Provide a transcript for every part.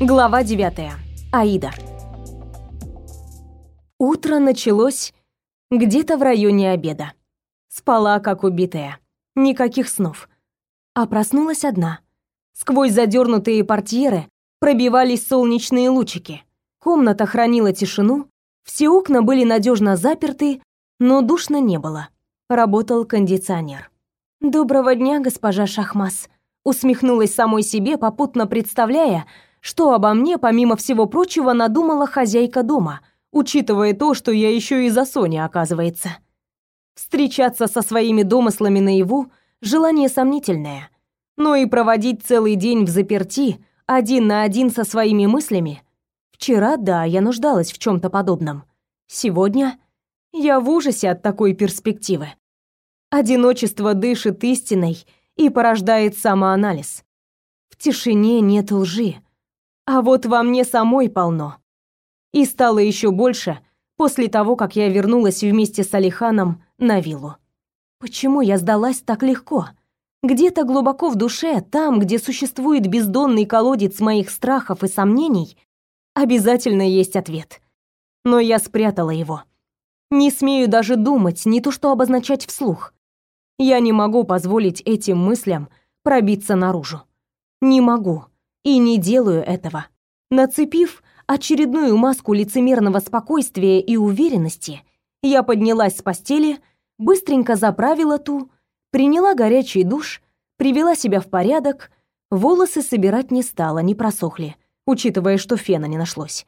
Глава 9. Аида. Утро началось где-то в районе обеда. Спала как убитая. Никаких снов. А проснулась одна. Сквозь задернутые портьеры пробивались солнечные лучики. Комната хранила тишину, все окна были надежно заперты, но душно не было. Работал кондиционер. «Доброго дня, госпожа Шахмас», усмехнулась самой себе, попутно представляя, что обо мне, помимо всего прочего, надумала хозяйка дома, учитывая то, что я еще и за Сони, оказывается. Встречаться со своими домыслами наяву – желание сомнительное. Но и проводить целый день в заперти, один на один со своими мыслями – вчера, да, я нуждалась в чем то подобном. Сегодня я в ужасе от такой перспективы. Одиночество дышит истиной и порождает самоанализ. В тишине нет лжи, а вот во мне самой полно. И стало еще больше после того, как я вернулась вместе с Алиханом на виллу. Почему я сдалась так легко? Где-то глубоко в душе, там, где существует бездонный колодец моих страхов и сомнений, обязательно есть ответ. Но я спрятала его. Не смею даже думать, не то что обозначать вслух. Я не могу позволить этим мыслям пробиться наружу. Не могу. И не делаю этого. Нацепив очередную маску лицемерного спокойствия и уверенности, я поднялась с постели, быстренько заправила ту, приняла горячий душ, привела себя в порядок, волосы собирать не стала, не просохли, учитывая, что фена не нашлось.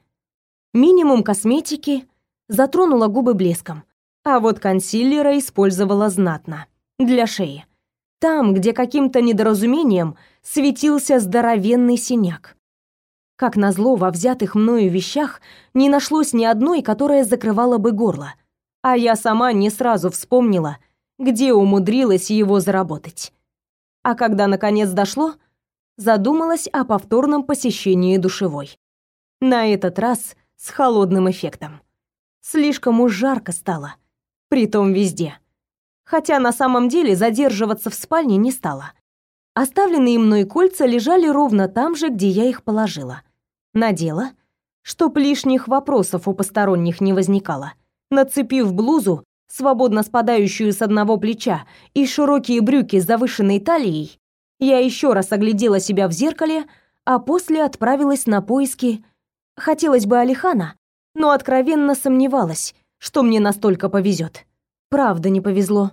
Минимум косметики, затронула губы блеском, а вот консилера использовала знатно, для шеи. Там, где каким-то недоразумением светился здоровенный синяк. Как назло, во взятых мною вещах не нашлось ни одной, которая закрывала бы горло. А я сама не сразу вспомнила, где умудрилась его заработать. А когда наконец дошло, задумалась о повторном посещении душевой. На этот раз с холодным эффектом. Слишком уж жарко стало, притом везде. Хотя на самом деле задерживаться в спальне не стала. Оставленные мной кольца лежали ровно там же, где я их положила. Надела, чтоб лишних вопросов у посторонних не возникало. Нацепив блузу, свободно спадающую с одного плеча, и широкие брюки с завышенной талией, я еще раз оглядела себя в зеркале, а после отправилась на поиски. Хотелось бы Алихана, но откровенно сомневалась, что мне настолько повезет. Правда не повезло.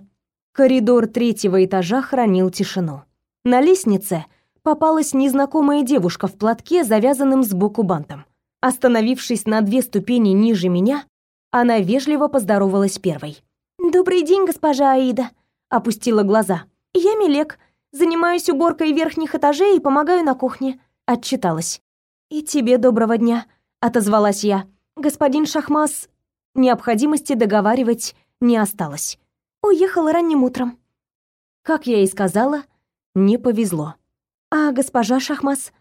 Коридор третьего этажа хранил тишину. На лестнице попалась незнакомая девушка в платке, завязанным сбоку бантом. Остановившись на две ступени ниже меня, она вежливо поздоровалась первой. «Добрый день, госпожа Аида», — опустила глаза. «Я Милек, занимаюсь уборкой верхних этажей и помогаю на кухне», — отчиталась. «И тебе доброго дня», — отозвалась я. «Господин Шахмас...» Необходимости договаривать не осталось. Уехал ранним утром. Как я и сказала, не повезло. А госпожа Шахмас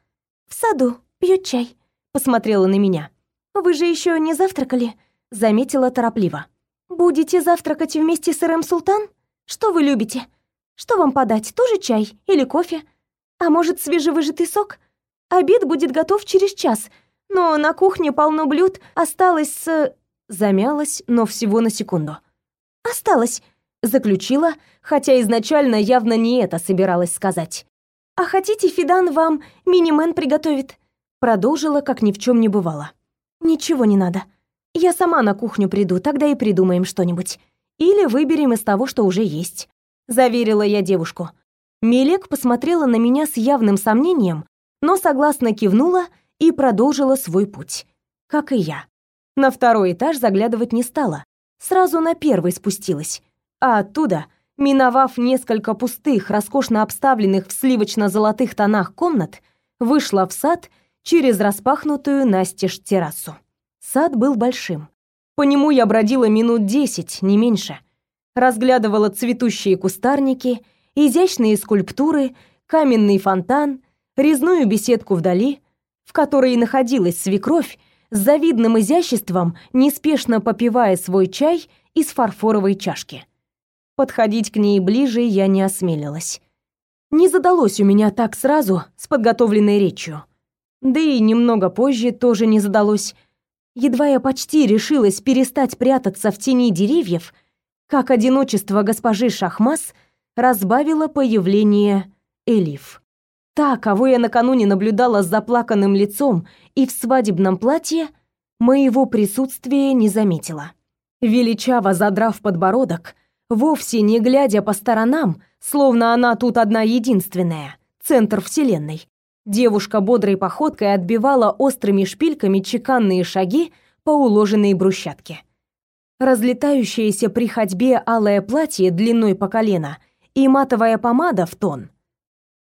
в саду пьет чай, посмотрела на меня. Вы же еще не завтракали, заметила торопливо. Будете завтракать вместе с Рэм Султан? Что вы любите? Что вам подать? Тоже чай или кофе? А может, свежевыжатый сок? Обед будет готов через час, но на кухне полно блюд, осталось с... Замялась, но всего на секунду. Осталось, заключила, хотя изначально явно не это собиралась сказать. «А хотите, Фидан вам мини-мен приготовит?» Продолжила, как ни в чем не бывало. «Ничего не надо. Я сама на кухню приду, тогда и придумаем что-нибудь. Или выберем из того, что уже есть», — заверила я девушку. Милек посмотрела на меня с явным сомнением, но согласно кивнула и продолжила свой путь. Как и я. На второй этаж заглядывать не стала, сразу на первый спустилась а оттуда, миновав несколько пустых, роскошно обставленных в сливочно-золотых тонах комнат, вышла в сад через распахнутую настежь террасу. Сад был большим. По нему я бродила минут десять, не меньше. Разглядывала цветущие кустарники, изящные скульптуры, каменный фонтан, резную беседку вдали, в которой находилась свекровь, с завидным изяществом, неспешно попивая свой чай из фарфоровой чашки. Подходить к ней ближе я не осмелилась. Не задалось у меня так сразу с подготовленной речью. Да и немного позже тоже не задалось. Едва я почти решилась перестать прятаться в тени деревьев, как одиночество госпожи Шахмас разбавило появление Элиф. Та, кого я накануне наблюдала с заплаканным лицом и в свадебном платье, моего присутствия не заметила. Величаво задрав подбородок, вовсе не глядя по сторонам, словно она тут одна единственная, центр вселенной, девушка бодрой походкой отбивала острыми шпильками чеканные шаги по уложенной брусчатке. Разлетающееся при ходьбе алое платье длиной по колено и матовая помада в тон.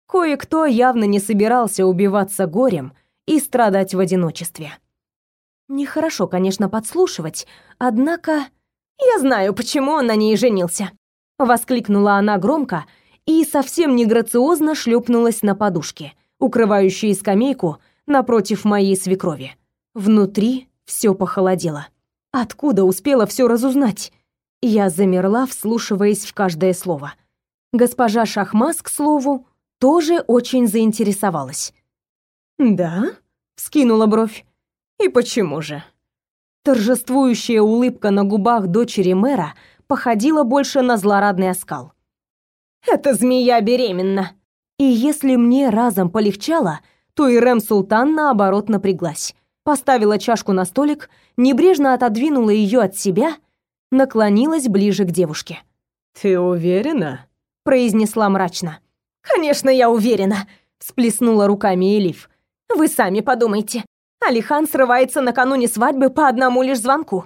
Кое-кто явно не собирался убиваться горем и страдать в одиночестве. Нехорошо, конечно, подслушивать, однако... «Я знаю, почему он на ней женился!» Воскликнула она громко и совсем не грациозно шлепнулась на подушке, укрывающей скамейку напротив моей свекрови. Внутри все похолодело. Откуда успела все разузнать? Я замерла, вслушиваясь в каждое слово. Госпожа Шахмас, к слову, тоже очень заинтересовалась. «Да?» — скинула бровь. И почему же? Торжествующая улыбка на губах дочери мэра походила больше на злорадный оскал. «Эта змея беременна!» И если мне разом полегчало, то и Рэм Султан наоборот напряглась. Поставила чашку на столик, небрежно отодвинула ее от себя, наклонилась ближе к девушке. «Ты уверена?» — произнесла мрачно. «Конечно, я уверена!» — всплеснула руками Элиф. «Вы сами подумайте. Алихан срывается накануне свадьбы по одному лишь звонку.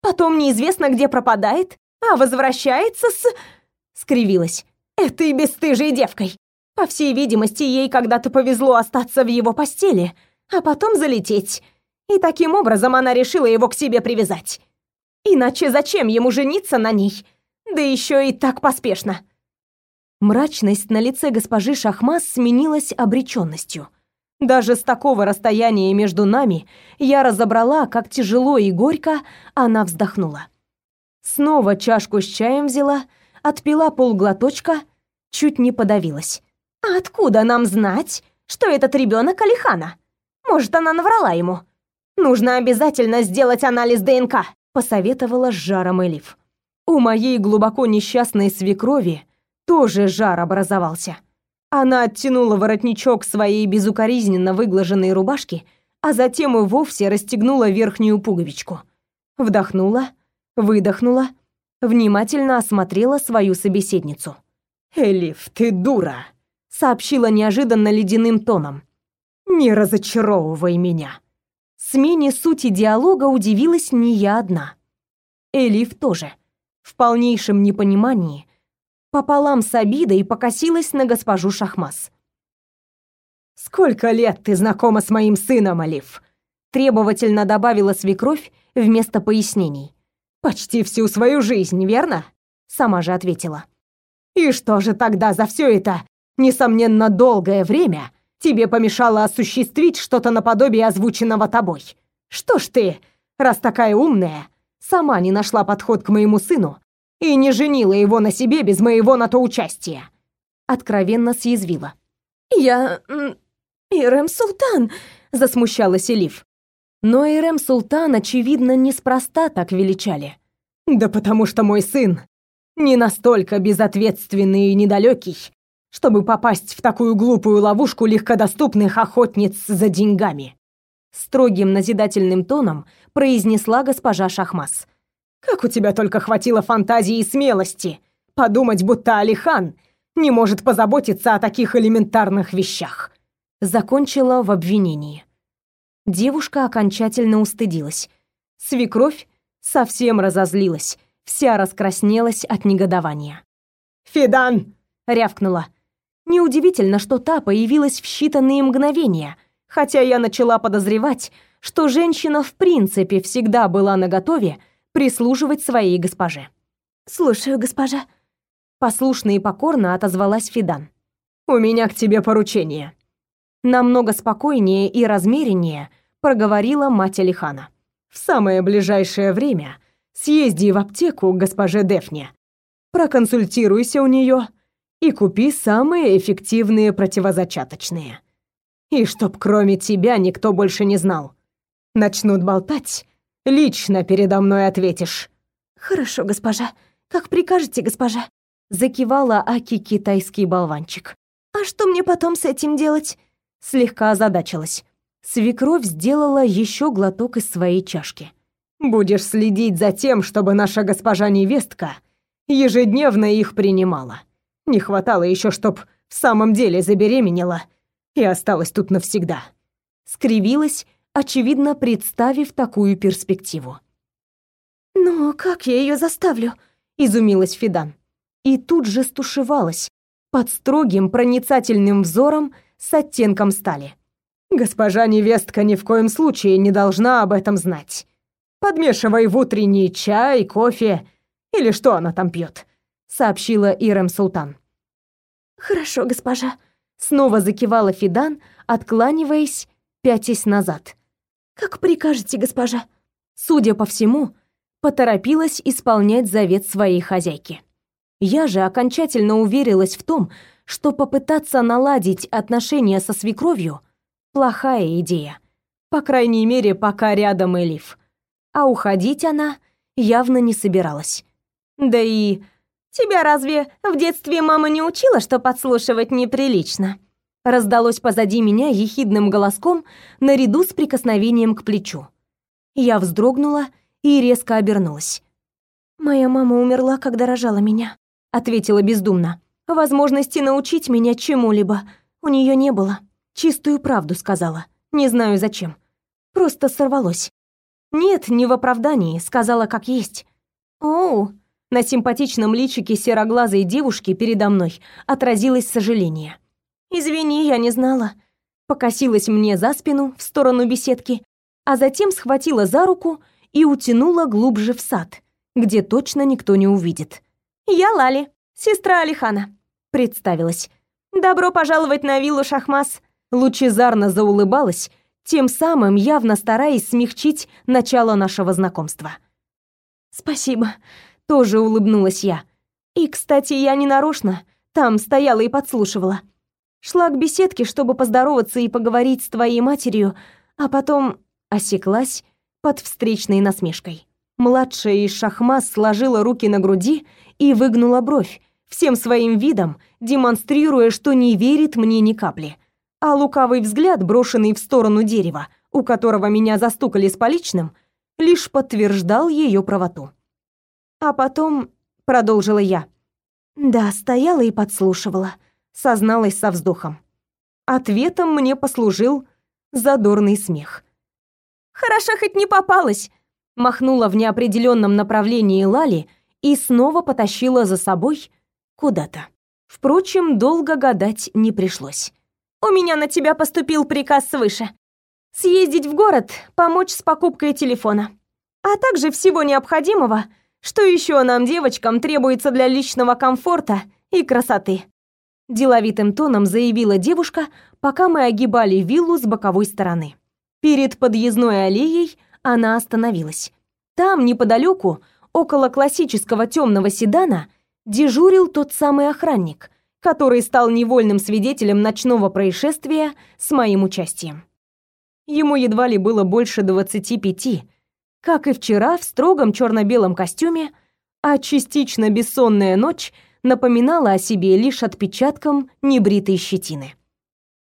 Потом неизвестно, где пропадает, а возвращается с... Скривилась. Этой бесстыжей девкой. По всей видимости, ей когда-то повезло остаться в его постели, а потом залететь. И таким образом она решила его к себе привязать. Иначе зачем ему жениться на ней? Да еще и так поспешно. Мрачность на лице госпожи Шахмас сменилась обреченностью. Даже с такого расстояния между нами я разобрала, как тяжело и горько она вздохнула. Снова чашку с чаем взяла, отпила полглоточка, чуть не подавилась. «А откуда нам знать, что этот ребенок Алихана? Может, она наврала ему? Нужно обязательно сделать анализ ДНК», посоветовала с жаром Элиф. У моей глубоко несчастной свекрови тоже жар образовался. Она оттянула воротничок своей безукоризненно выглаженной рубашки, а затем и вовсе расстегнула верхнюю пуговичку. Вдохнула, выдохнула, внимательно осмотрела свою собеседницу. «Элиф, ты дура!» — сообщила неожиданно ледяным тоном. «Не разочаровывай меня!» Смене сути диалога удивилась не я одна. Элиф тоже. В полнейшем непонимании пополам с обидой покосилась на госпожу Шахмас. «Сколько лет ты знакома с моим сыном, Алиф?» Требовательно добавила свекровь вместо пояснений. «Почти всю свою жизнь, верно?» Сама же ответила. «И что же тогда за все это, несомненно, долгое время тебе помешало осуществить что-то наподобие озвученного тобой? Что ж ты, раз такая умная, сама не нашла подход к моему сыну и не женила его на себе без моего на то участия. Откровенно съязвила. Я... Ирэм Султан, засмущалась Элиф. Но Ирэм Султан, очевидно, неспроста так величали. Да потому что мой сын не настолько безответственный и недалекий, чтобы попасть в такую глупую ловушку легкодоступных охотниц за деньгами. Строгим назидательным тоном произнесла госпожа Шахмас. Как у тебя только хватило фантазии и смелости подумать, будто Алихан не может позаботиться о таких элементарных вещах. Закончила в обвинении. Девушка окончательно устыдилась. Свекровь совсем разозлилась, вся раскраснелась от негодования. «Фидан!» — рявкнула. Неудивительно, что та появилась в считанные мгновения, хотя я начала подозревать, что женщина в принципе всегда была наготове прислуживать своей госпоже. «Слушаю, госпожа», — послушно и покорно отозвалась Фидан. «У меня к тебе поручение». Намного спокойнее и размереннее проговорила мать Алихана. «В самое ближайшее время съезди в аптеку к госпоже Дефне, проконсультируйся у нее и купи самые эффективные противозачаточные. И чтоб кроме тебя никто больше не знал. Начнут болтать, лично передо мной ответишь. Хорошо, госпожа. Как прикажете, госпожа. Закивала Аки китайский болванчик. А что мне потом с этим делать? Слегка озадачилась. Свекровь сделала еще глоток из своей чашки. Будешь следить за тем, чтобы наша госпожа невестка ежедневно их принимала. Не хватало еще, чтоб в самом деле забеременела и осталась тут навсегда. Скривилась, очевидно, представив такую перспективу. «Но как я ее заставлю?» — изумилась Фидан. И тут же стушевалась под строгим проницательным взором с оттенком стали. «Госпожа невестка ни в коем случае не должна об этом знать. Подмешивай в утренний чай, кофе или что она там пьет», — сообщила Ирем Султан. «Хорошо, госпожа», — снова закивала Фидан, откланиваясь, пятясь назад. «Как прикажете, госпожа?» Судя по всему, поторопилась исполнять завет своей хозяйки. Я же окончательно уверилась в том, что попытаться наладить отношения со свекровью – плохая идея. По крайней мере, пока рядом Элиф. А уходить она явно не собиралась. Да и... «Тебя разве в детстве мама не учила, что подслушивать неприлично?» Раздалось позади меня ехидным голоском наряду с прикосновением к плечу. Я вздрогнула и резко обернулась. «Моя мама умерла, когда рожала меня», — ответила бездумно. Возможности научить меня чему-либо у нее не было. Чистую правду сказала. Не знаю зачем. Просто сорвалось. Нет, не в оправдании, сказала как есть. Оу, на симпатичном личике сероглазой девушки передо мной отразилось сожаление. Извини, я не знала. Покосилась мне за спину в сторону беседки, а затем схватила за руку и утянула глубже в сад, где точно никто не увидит. Я Лали, сестра Алихана представилась. «Добро пожаловать на виллу Шахмас!» Лучезарно заулыбалась, тем самым явно стараясь смягчить начало нашего знакомства. «Спасибо», — тоже улыбнулась я. «И, кстати, я не нарочно, там стояла и подслушивала. Шла к беседке, чтобы поздороваться и поговорить с твоей матерью, а потом осеклась под встречной насмешкой. Младшая из Шахмас сложила руки на груди и выгнула бровь, всем своим видом демонстрируя, что не верит мне ни капли. А лукавый взгляд, брошенный в сторону дерева, у которого меня застукали с поличным, лишь подтверждал ее правоту. А потом, продолжила я, да, стояла и подслушивала, созналась со вздохом. Ответом мне послужил задорный смех. «Хорошо, хоть не попалась!» Махнула в неопределенном направлении Лали и снова потащила за собой куда-то. Впрочем, долго гадать не пришлось. «У меня на тебя поступил приказ свыше. Съездить в город, помочь с покупкой телефона. А также всего необходимого, что еще нам, девочкам, требуется для личного комфорта и красоты». Деловитым тоном заявила девушка, пока мы огибали виллу с боковой стороны. Перед подъездной аллеей она остановилась. Там, неподалеку, около классического темного седана, дежурил тот самый охранник, который стал невольным свидетелем ночного происшествия с моим участием. Ему едва ли было больше двадцати пяти, как и вчера в строгом черно-белом костюме, а частично бессонная ночь напоминала о себе лишь отпечатком небритой щетины.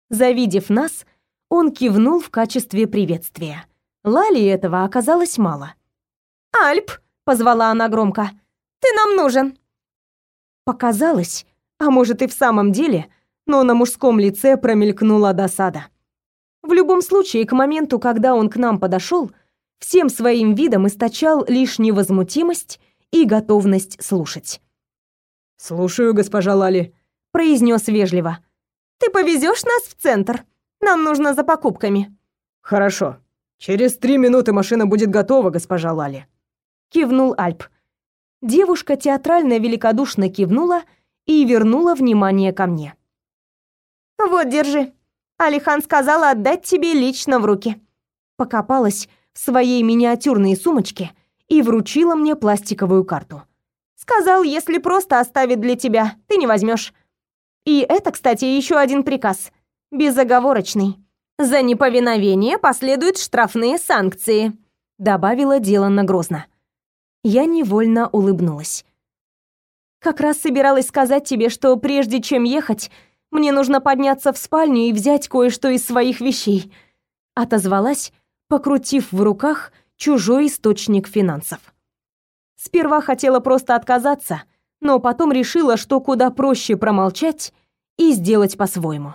Завидев нас, он кивнул в качестве приветствия. Лали этого оказалось мало. «Альп!» — позвала она громко. «Ты нам нужен!» Показалось, а может и в самом деле, но на мужском лице промелькнула досада. В любом случае, к моменту, когда он к нам подошел, всем своим видом источал лишь невозмутимость и готовность слушать. «Слушаю, госпожа Лали», — произнес вежливо. «Ты повезешь нас в центр? Нам нужно за покупками». «Хорошо. Через три минуты машина будет готова, госпожа Лали», — кивнул Альп. Девушка театрально великодушно кивнула и вернула внимание ко мне. «Вот, держи. Алихан сказала отдать тебе лично в руки». Покопалась в своей миниатюрной сумочке и вручила мне пластиковую карту. «Сказал, если просто оставит для тебя, ты не возьмешь. И это, кстати, еще один приказ. Безоговорочный. За неповиновение последуют штрафные санкции», добавила Деланна грозно. Я невольно улыбнулась. Как раз собиралась сказать тебе, что прежде чем ехать, мне нужно подняться в спальню и взять кое-что из своих вещей. Отозвалась, покрутив в руках чужой источник финансов. Сперва хотела просто отказаться, но потом решила, что куда проще промолчать и сделать по-своему.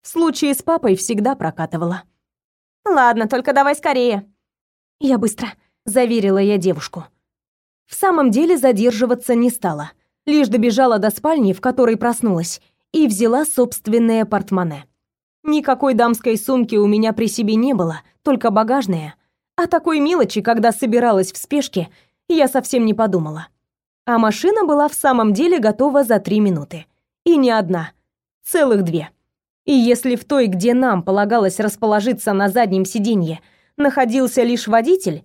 В случае с папой всегда прокатывала. «Ладно, только давай скорее». «Я быстро», — заверила я девушку. В самом деле задерживаться не стала. Лишь добежала до спальни, в которой проснулась, и взяла собственное портмоне. Никакой дамской сумки у меня при себе не было, только багажная. О такой мелочи, когда собиралась в спешке, я совсем не подумала. А машина была в самом деле готова за три минуты. И не одна, целых две. И если в той, где нам полагалось расположиться на заднем сиденье, находился лишь водитель,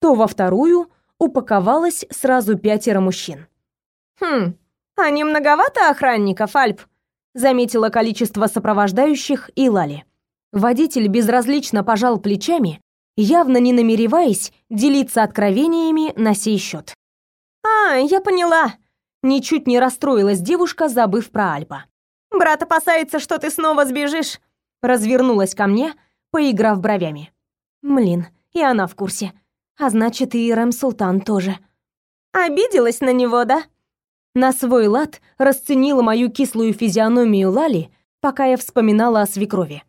то во вторую упаковалось сразу пятеро мужчин. «Хм, а не многовато охранников, Альп?» заметила количество сопровождающих и Лали. Водитель безразлично пожал плечами, явно не намереваясь делиться откровениями на сей счет. «А, я поняла!» Ничуть не расстроилась девушка, забыв про Альпа. «Брат опасается, что ты снова сбежишь!» Развернулась ко мне, поиграв бровями. Млин, и она в курсе. А значит, и Рэм Султан тоже. «Обиделась на него, да?» На свой лад расценила мою кислую физиономию Лали, пока я вспоминала о свекрови.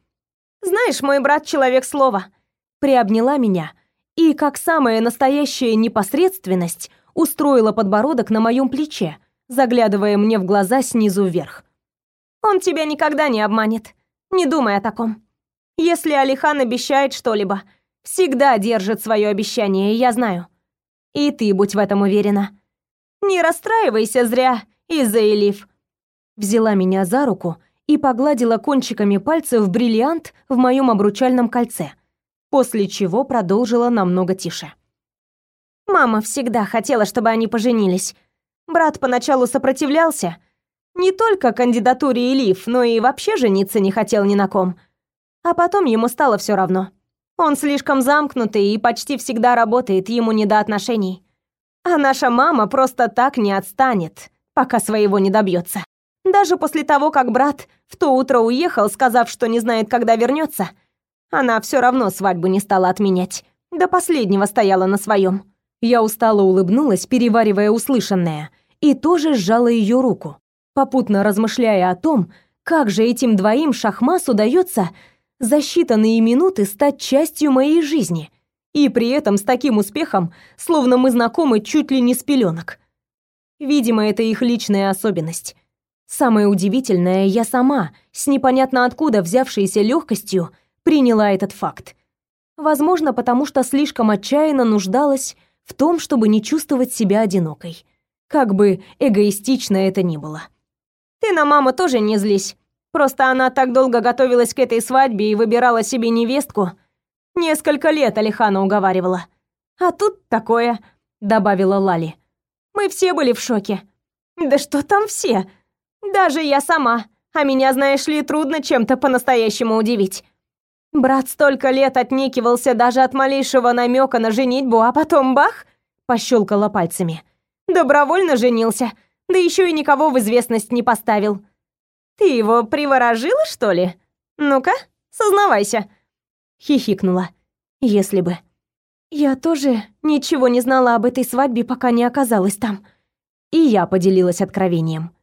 «Знаешь, мой брат человек слова», приобняла меня и, как самая настоящая непосредственность, устроила подбородок на моем плече, заглядывая мне в глаза снизу вверх. «Он тебя никогда не обманет. Не думай о таком. Если Алихан обещает что-либо, всегда держит свое обещание, я знаю. И ты будь в этом уверена. Не расстраивайся зря из-за Элиф. Взяла меня за руку и погладила кончиками пальцев бриллиант в моем обручальном кольце, после чего продолжила намного тише. Мама всегда хотела, чтобы они поженились. Брат поначалу сопротивлялся, не только кандидатуре Элиф, но и вообще жениться не хотел ни на ком. А потом ему стало все равно. Он слишком замкнутый и почти всегда работает, ему не до отношений. А наша мама просто так не отстанет, пока своего не добьется. Даже после того, как брат в то утро уехал, сказав, что не знает, когда вернется, она все равно свадьбу не стала отменять. До последнего стояла на своем. Я устало улыбнулась, переваривая услышанное, и тоже сжала ее руку, попутно размышляя о том, как же этим двоим шахмас удается за считанные минуты стать частью моей жизни — и при этом с таким успехом, словно мы знакомы чуть ли не с пеленок. Видимо, это их личная особенность. Самое удивительное, я сама, с непонятно откуда взявшейся легкостью, приняла этот факт. Возможно, потому что слишком отчаянно нуждалась в том, чтобы не чувствовать себя одинокой. Как бы эгоистично это ни было. «Ты на маму тоже не злись. Просто она так долго готовилась к этой свадьбе и выбирала себе невестку, Несколько лет Алихана уговаривала. А тут такое, добавила Лали. Мы все были в шоке. Да что там все? Даже я сама. А меня, знаешь ли, трудно чем-то по-настоящему удивить. Брат столько лет отнекивался даже от малейшего намека на женитьбу, а потом бах, пощелкала пальцами. Добровольно женился, да еще и никого в известность не поставил. Ты его приворожила, что ли? Ну-ка, сознавайся хихикнула. Если бы. Я тоже ничего не знала об этой свадьбе, пока не оказалась там. И я поделилась откровением.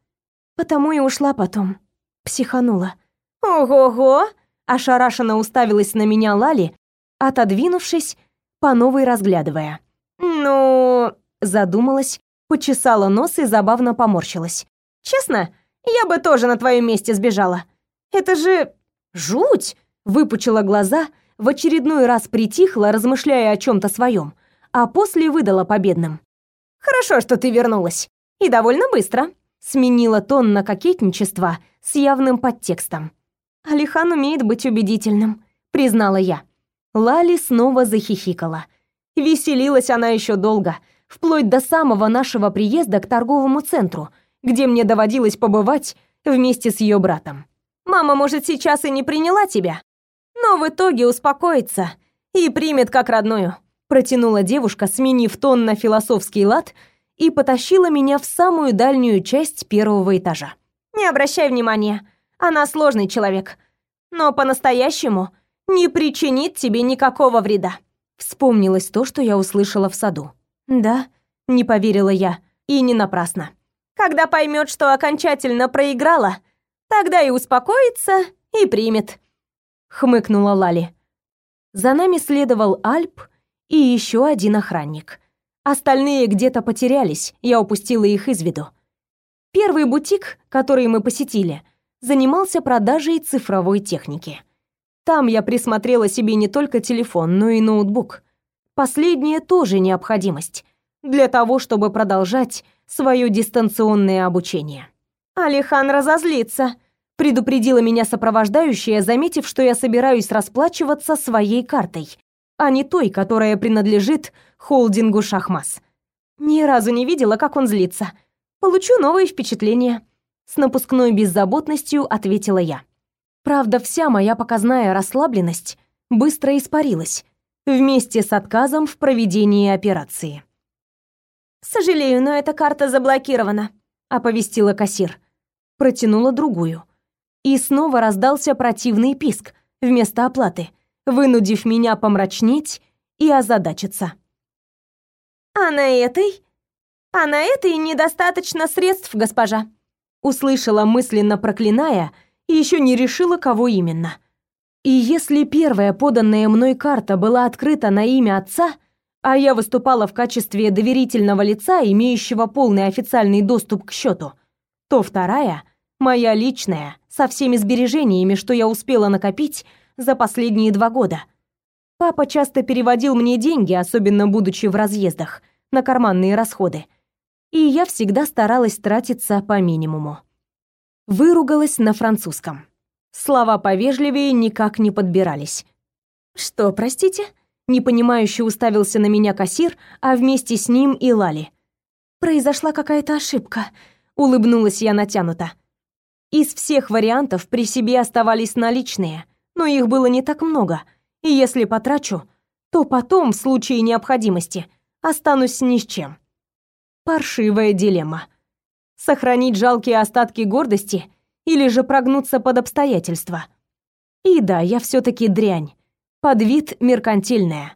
Потому и ушла потом. Психанула. Ого-го! Ошарашенно уставилась на меня Лали, отодвинувшись, по новой разглядывая. Ну, задумалась, почесала нос и забавно поморщилась. Честно, я бы тоже на твоем месте сбежала. Это же жуть, выпучила глаза в очередной раз притихла, размышляя о чем то своем, а после выдала победным. «Хорошо, что ты вернулась. И довольно быстро». Сменила тон на кокетничество с явным подтекстом. «Алихан умеет быть убедительным», — признала я. Лали снова захихикала. Веселилась она еще долго, вплоть до самого нашего приезда к торговому центру, где мне доводилось побывать вместе с ее братом. «Мама, может, сейчас и не приняла тебя, но в итоге успокоится и примет как родную. Протянула девушка, сменив тон на философский лад, и потащила меня в самую дальнюю часть первого этажа. Не обращай внимания, она сложный человек, но по-настоящему не причинит тебе никакого вреда. Вспомнилось то, что я услышала в саду. Да, не поверила я, и не напрасно. Когда поймет, что окончательно проиграла, тогда и успокоится, и примет. Хмыкнула Лали. За нами следовал Альп и еще один охранник. Остальные где-то потерялись, я упустила их из виду. Первый бутик, который мы посетили, занимался продажей цифровой техники. Там я присмотрела себе не только телефон, но и ноутбук. Последнее тоже необходимость для того, чтобы продолжать свое дистанционное обучение. Алихан разозлится, предупредила меня сопровождающая, заметив, что я собираюсь расплачиваться своей картой, а не той, которая принадлежит холдингу Шахмас. Ни разу не видела, как он злится. Получу новые впечатления. С напускной беззаботностью ответила я. Правда, вся моя показная расслабленность быстро испарилась вместе с отказом в проведении операции. «Сожалею, но эта карта заблокирована», — оповестила кассир. Протянула другую. И снова раздался противный писк вместо оплаты, вынудив меня помрачнеть и озадачиться. «А на этой? А на этой недостаточно средств, госпожа», услышала мысленно проклиная и еще не решила, кого именно. И если первая поданная мной карта была открыта на имя отца, а я выступала в качестве доверительного лица, имеющего полный официальный доступ к счету, то вторая, моя личная, со всеми сбережениями, что я успела накопить за последние два года. Папа часто переводил мне деньги, особенно будучи в разъездах, на карманные расходы. И я всегда старалась тратиться по минимуму выругалась на французском. Слова повежливее никак не подбирались. «Что, простите?» Непонимающе уставился на меня кассир, а вместе с ним и Лали. «Произошла какая-то ошибка», — улыбнулась я натянуто. Из всех вариантов при себе оставались наличные, но их было не так много, и если потрачу, то потом, в случае необходимости, останусь ни с чем. Паршивая дилемма сохранить жалкие остатки гордости или же прогнуться под обстоятельства. И да, я все таки дрянь, под вид меркантильная,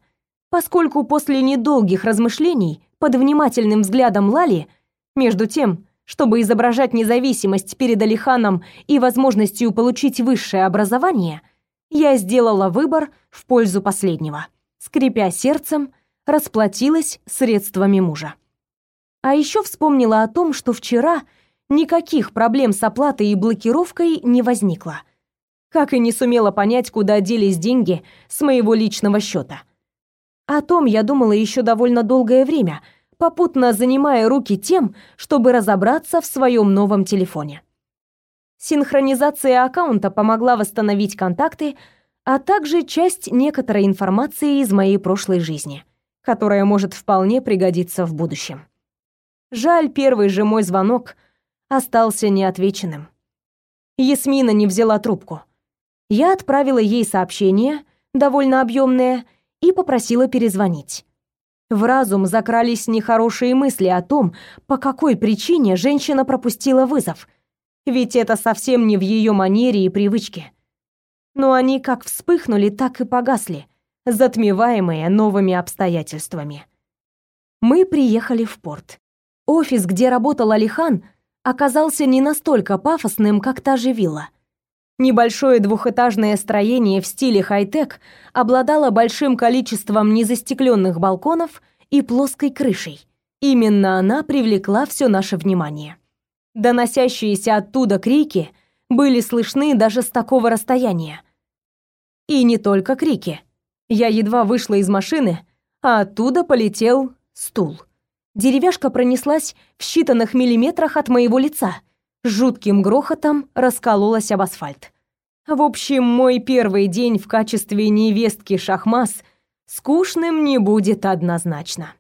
поскольку после недолгих размышлений под внимательным взглядом Лали, между тем, чтобы изображать независимость перед Алиханом и возможностью получить высшее образование, я сделала выбор в пользу последнего. Скрипя сердцем, расплатилась средствами мужа. А еще вспомнила о том, что вчера никаких проблем с оплатой и блокировкой не возникло. Как и не сумела понять, куда делись деньги с моего личного счета. О том я думала еще довольно долгое время, попутно занимая руки тем, чтобы разобраться в своем новом телефоне. Синхронизация аккаунта помогла восстановить контакты, а также часть некоторой информации из моей прошлой жизни, которая может вполне пригодиться в будущем. Жаль, первый же мой звонок остался неотвеченным. Ясмина не взяла трубку. Я отправила ей сообщение, довольно объемное, и попросила перезвонить. В разум закрались нехорошие мысли о том, по какой причине женщина пропустила вызов. Ведь это совсем не в ее манере и привычке. Но они как вспыхнули, так и погасли, затмеваемые новыми обстоятельствами. Мы приехали в порт. Офис, где работал Алихан, оказался не настолько пафосным, как та же вилла. Небольшое двухэтажное строение в стиле хай-тек обладало большим количеством незастекленных балконов и плоской крышей. Именно она привлекла все наше внимание. Доносящиеся оттуда крики были слышны даже с такого расстояния. И не только крики. Я едва вышла из машины, а оттуда полетел стул. Деревяшка пронеслась в считанных миллиметрах от моего лица. Жутким грохотом раскололась об асфальт. В общем, мой первый день в качестве невестки Шахмас скучным не будет однозначно.